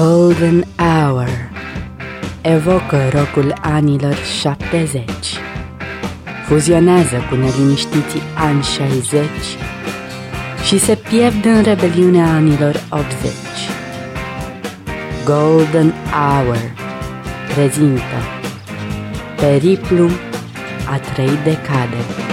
Golden Hour. Evocă rocul anilor 70 Fuzionează cu neliniștiții ani 60 și se pierd în rebeliunea anilor 80 Golden Hour prezintă Periplu a trei decade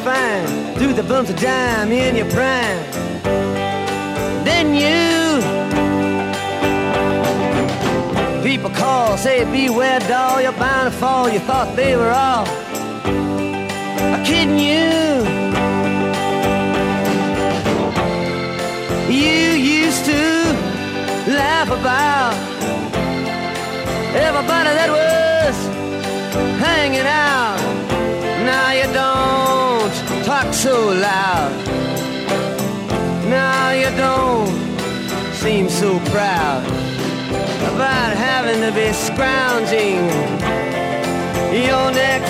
fine, through the bumps of dime in your prime. Then you, people call, say beware, doll, you're bound to fall. You thought they were all kidding you. You used to laugh about everybody that was hanging out. So loud. Now you don't seem so proud about having to be scrounging your next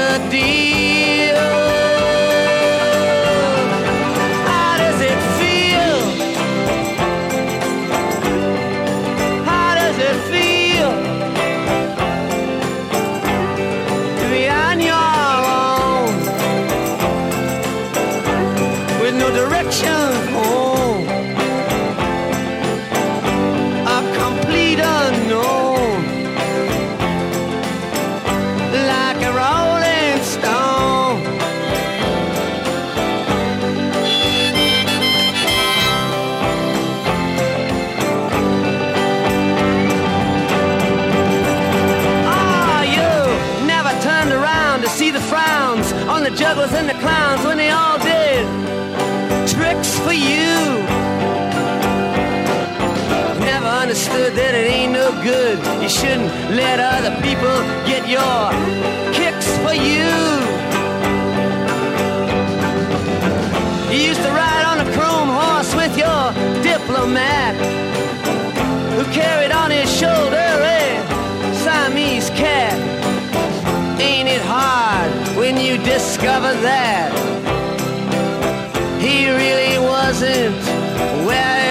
and the clowns when they all did tricks for you. Never understood that it ain't no good. You shouldn't let other people get your kicks for you. You used to ride on a chrome horse with your diplomat when you discover that? He really wasn't where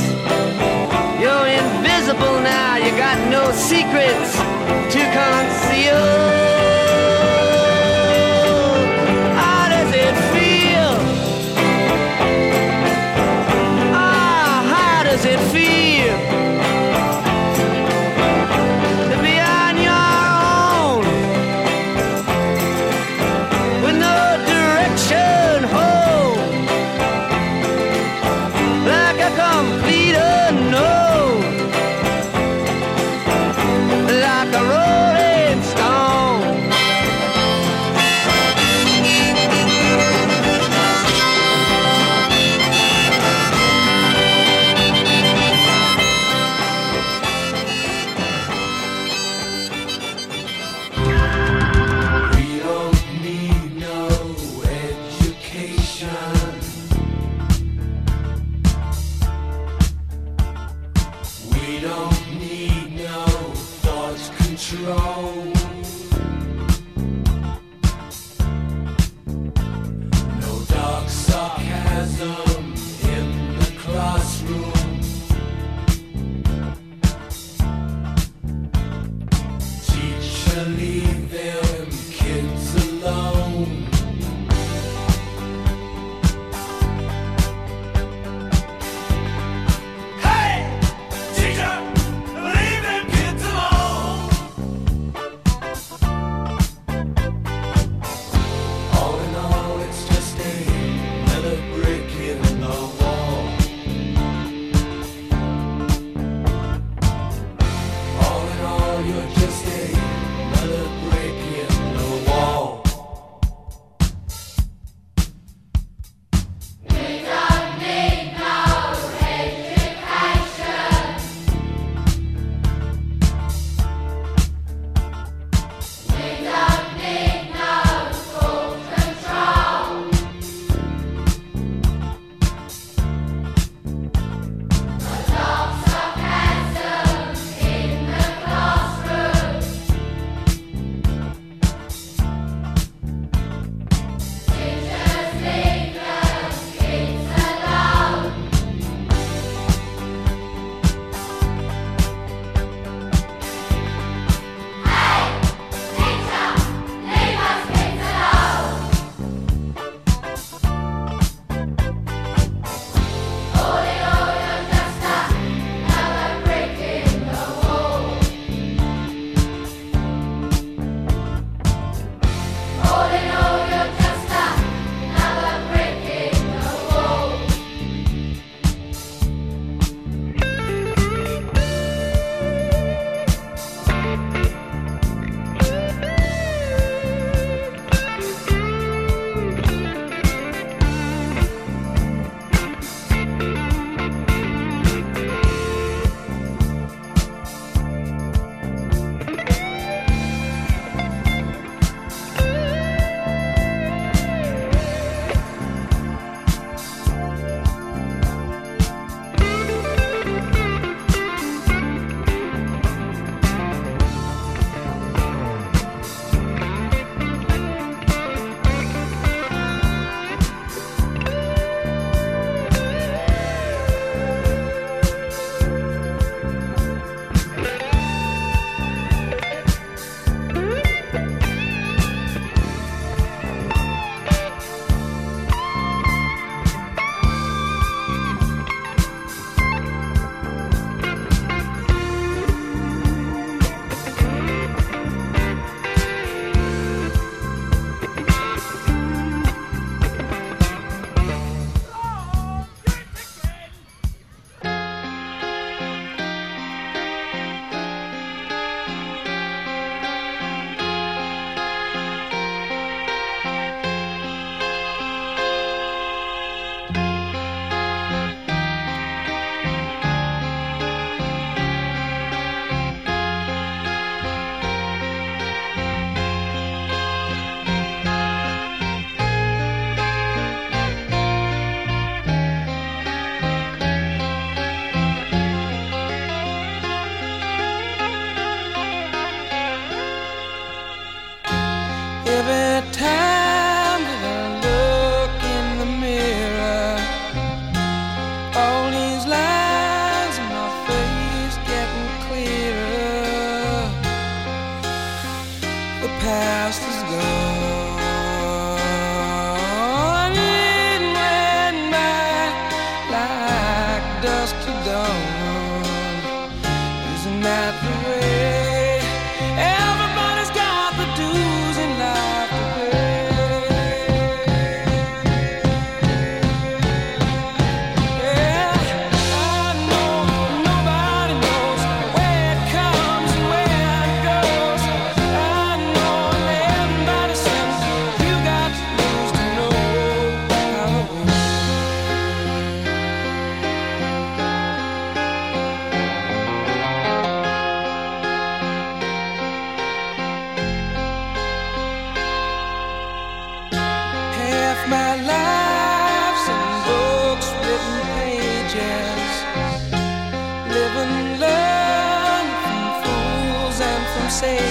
You're invisible now, you got no secrets to conceal. the past is gone. Yesterday.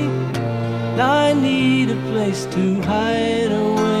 I need a place to hide away.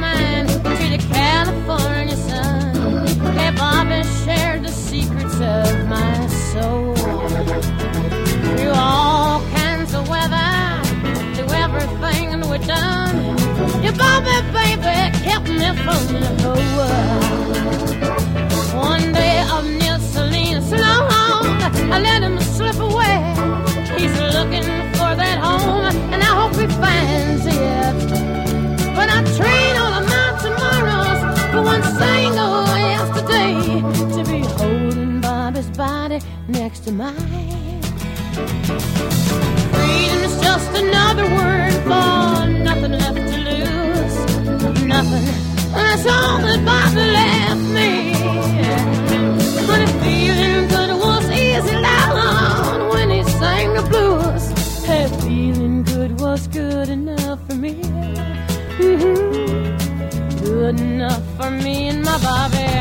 done, your Bobby, baby, kept me from the whole One day of near Selena Sloan, I let him slip away. He's looking for that home, and I hope he finds it. But I trade all of my tomorrows for one single yesterday to be holding Bobby's body next to mine. Freedom's just another word All that Bobby left me. But if feeling good was easy down when he sang the blues. Hey, feeling good was good enough for me. Mm-hmm. Good enough for me and my Bobby.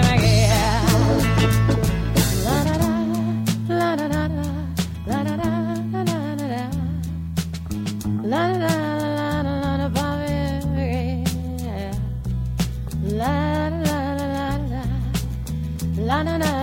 La da da